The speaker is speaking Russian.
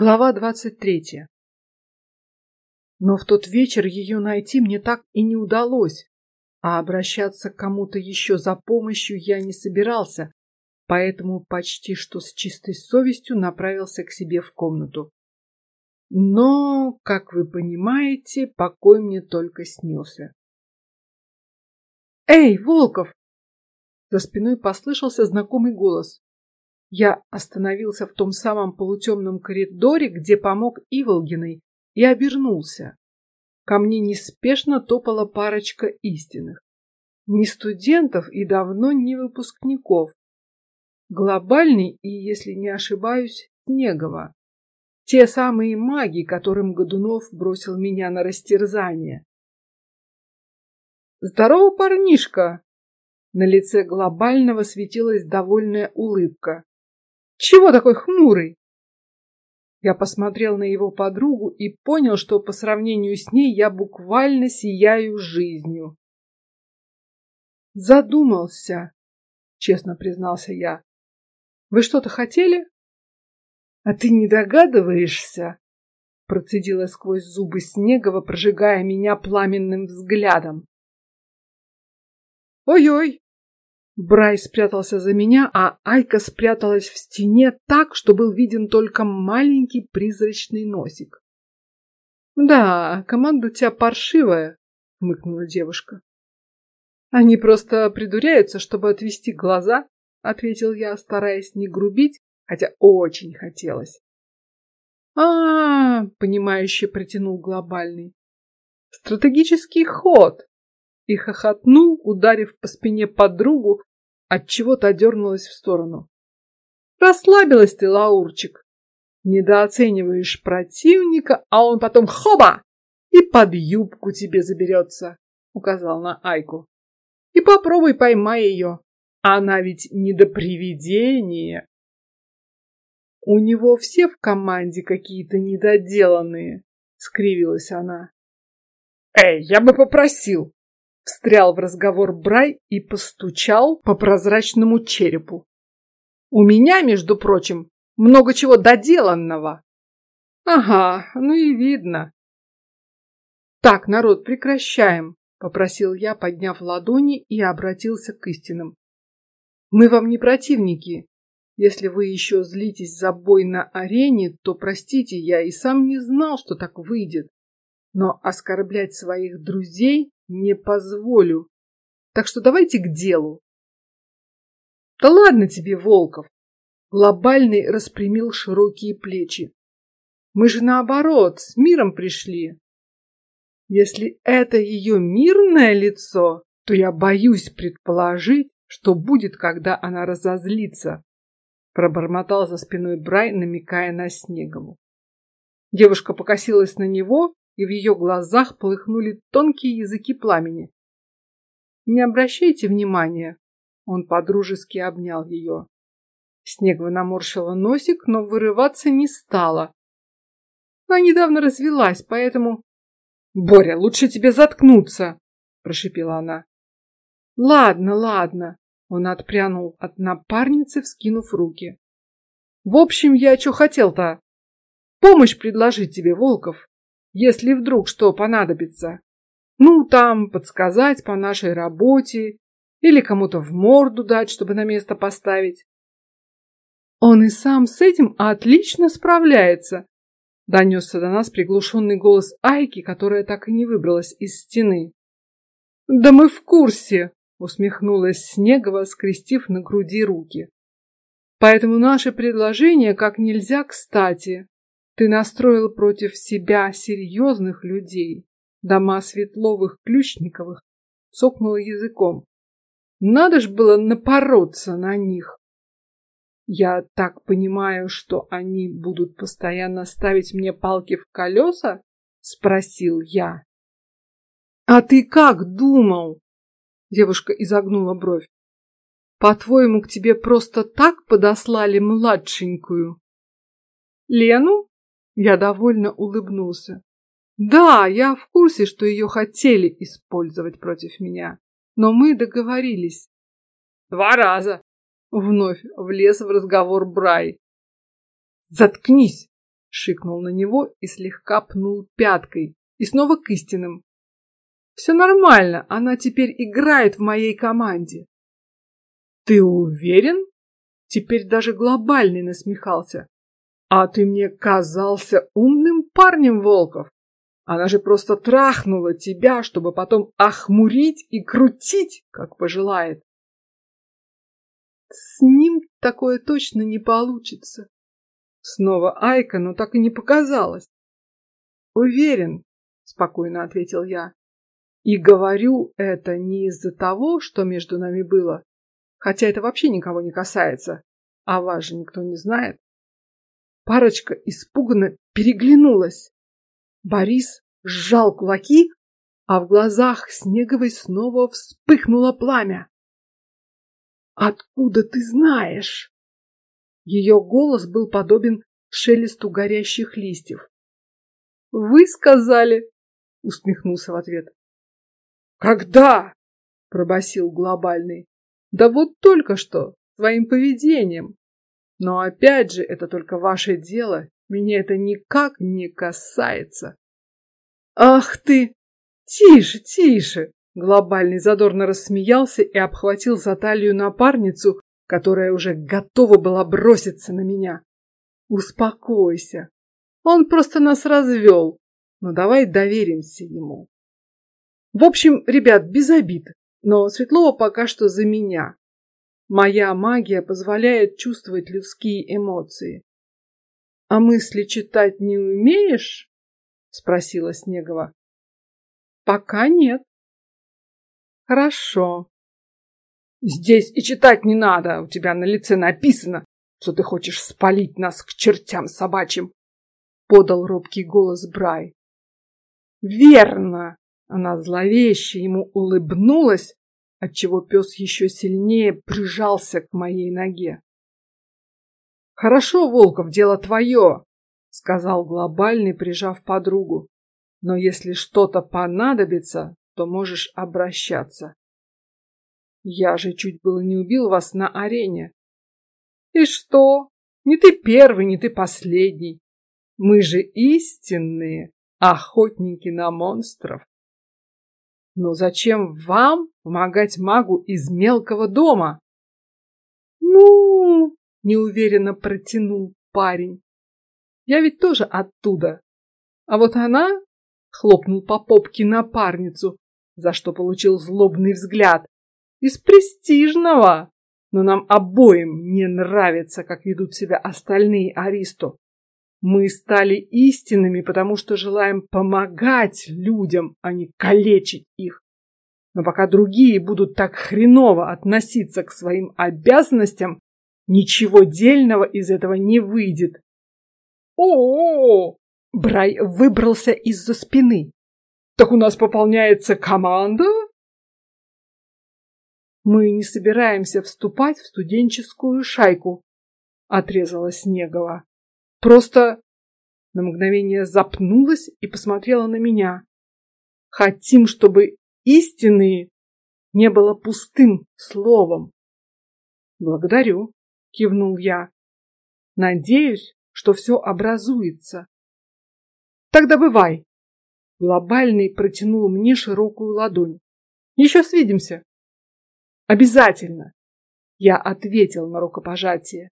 Глава двадцать третья. Но в тот вечер ее найти мне так и не удалось, а обращаться к кому-то еще за помощью я не собирался, поэтому почти что с чистой совестью направился к себе в комнату. Но, как вы понимаете, покой мне только снился. Эй, Волков! За спиной послышался знакомый голос. Я остановился в том самом полутемном коридоре, где помог Иволгиной, и обернулся. Ко мне неспешно топала парочка истинных, не студентов и давно не выпускников. Глобальный и, если не ошибаюсь, Снегова. Те самые маги, которым Годунов бросил меня на растерзание. Здорово, парнишка! На лице глобального светилась довольная улыбка. Чего такой хмурый? Я посмотрел на его подругу и понял, что по сравнению с ней я буквально сияю жизнью. Задумался, честно признался я. Вы что-то хотели? А ты не догадываешься? Процедила сквозь зубы Снегова, прожигая меня пламенным взглядом. Ой-ой, Брай спрятался за меня, а Айка спряталась в стене так, что был виден только маленький призрачный носик. Да, команда у тебя паршивая, хмыкнула девушка. Они просто придуряются, чтобы отвести глаза, ответил я, стараясь не грубить, хотя очень хотелось. А, -а, понимающе протянул глобальный. Стратегический ход. И хохотнул, ударив по спине подругу, от чего-то дернулась в сторону. Расслабилась ты, Лаурчик. Недооцениваешь противника, а он потом хоба и под юбку тебе заберется, указал на Айку. И попробуй поймай ее. Она ведь не до привидения. У него все в команде какие-то недоделанные, скривилась она. Эй, я бы попросил, встрял в разговор Брай и постучал по прозрачному черепу. У меня, между прочим, много чего доделанного. Ага, ну и видно. Так, народ, прекращаем, попросил я, подняв ладони и обратился к истинным. Мы вам не противники. Если вы еще злитесь за бой на арене, то простите, я и сам не знал, что так выйдет. Но оскорблять своих друзей не позволю. Так что давайте к делу. Да ладно тебе, Волков. Глобальный распрямил широкие плечи. Мы же наоборот, с миром пришли. Если это ее мирное лицо, то я боюсь предположить, что будет, когда она разозлится. Пробормотал за спиной Брай, намекая на Снегову. Девушка покосилась на него и в ее глазах полыхнули тонкие языки пламени. Не обращайте внимания. Он подружески обнял ее. Снегва наморщила носик, но вырываться не стала. Она недавно развелась, поэтому. Боря, лучше тебе заткнуться, прошипела она. Ладно, ладно. Он отпрянул от напарницы, вскинув руки. В общем, я что хотел-то? Помощь предложить тебе, Волков если вдруг что понадобится. Ну, там подсказать по нашей работе или кому-то в морду дать, чтобы на место поставить. Он и сам с этим отлично справляется. Донесся до нас приглушенный голос Айки, которая так и не выбралась из стены. Да мы в курсе, усмехнулась Снегова, скрестив на груди руки. Поэтому наше предложение как нельзя кстати. Ты настроил против себя серьезных людей. Дома Светловых, Ключниковых цокнула языком. Надо ж было напороться на них. Я так понимаю, что они будут постоянно ставить мне палки в колеса? спросил я. А ты как думал? Девушка изогнула бровь. По-твоему, к тебе просто так подослали младшенькую? Лену? Я довольно улыбнулся. Да, я в курсе, что ее хотели использовать против меня, но мы договорились. Два раза. Вновь влез в разговор Брай. Заткнись, шикнул на него и слегка пнул пяткой. И снова к истинным. Все нормально, она теперь играет в моей команде. Ты уверен? Теперь даже глобальный насмехался. А ты мне казался умным парнем, Волков. Она же просто трахнула тебя, чтобы потом охмурить и крутить, как пожелает. С ним такое точно не получится. Снова Айка, но так и не показалось. Уверен, спокойно ответил я. И говорю это не из-за того, что между нами было, хотя это вообще никого не касается, а вас же никто не знает. Парочка испуганно переглянулась. Борис сжал кулаки, а в глазах Снеговой снова вспыхнуло пламя. Откуда ты знаешь? Ее голос был подобен шелесту горящих листьев. Вы сказали, усмехнулся в ответ. Когда? пробасил глобальный. Да вот только что своим поведением. Но опять же, это только ваше дело меня это никак не касается. Ах ты! Тише, тише! Глобальный задорно рассмеялся и обхватил за талию напарницу, которая уже готова была броситься на меня. Успокойся. Он просто нас развел. Но давай доверимся ему. В общем, ребят, без обид, но Светлова пока что за меня. Моя магия позволяет чувствовать людские эмоции. А мысли читать не умеешь? спросила Снегова. Пока нет. Хорошо. Здесь и читать не надо. У тебя на лице написано, что ты хочешь спалить нас к чертям собачьим. Подал робкий голос Брай. Верно. Она зловеще ему улыбнулась, отчего пес еще сильнее прижался к моей ноге. Хорошо, Волков, дело твое, сказал глобальный, прижав подругу. Но если что-то понадобится, то можешь обращаться. Я же чуть было не убил вас на арене. И что? Не ты первый, не ты последний. Мы же истинные охотники на монстров. Но зачем вам помогать магу из мелкого дома? Ну, неуверенно протянул парень. Я ведь тоже оттуда. А вот она хлопнул по попке напарницу, за что получил злобный взгляд. Из престижного. Но нам обоим не нравится, как ведут себя остальные аристо. Мы стали истинными, потому что желаем помогать людям, а не калечить их. Но пока другие будут так хреново относиться к своим обязанностям, Ничего дельного из этого не выйдет. О, -о, -о, Брай выбрался из-за спины. Так у нас пополняется команда? Мы не собираемся вступать в студенческую шайку, отрезала Снегова. Просто на мгновение запнулась и посмотрела на меня. Хотим, чтобы истинные не было пустым словом. Благодарю кивнул я. Надеюсь, что все образуется. Тогда бывай. Глобальный протянул мне широкую ладонь. Еще свидимся. Обязательно. Я ответил на рукопожатие.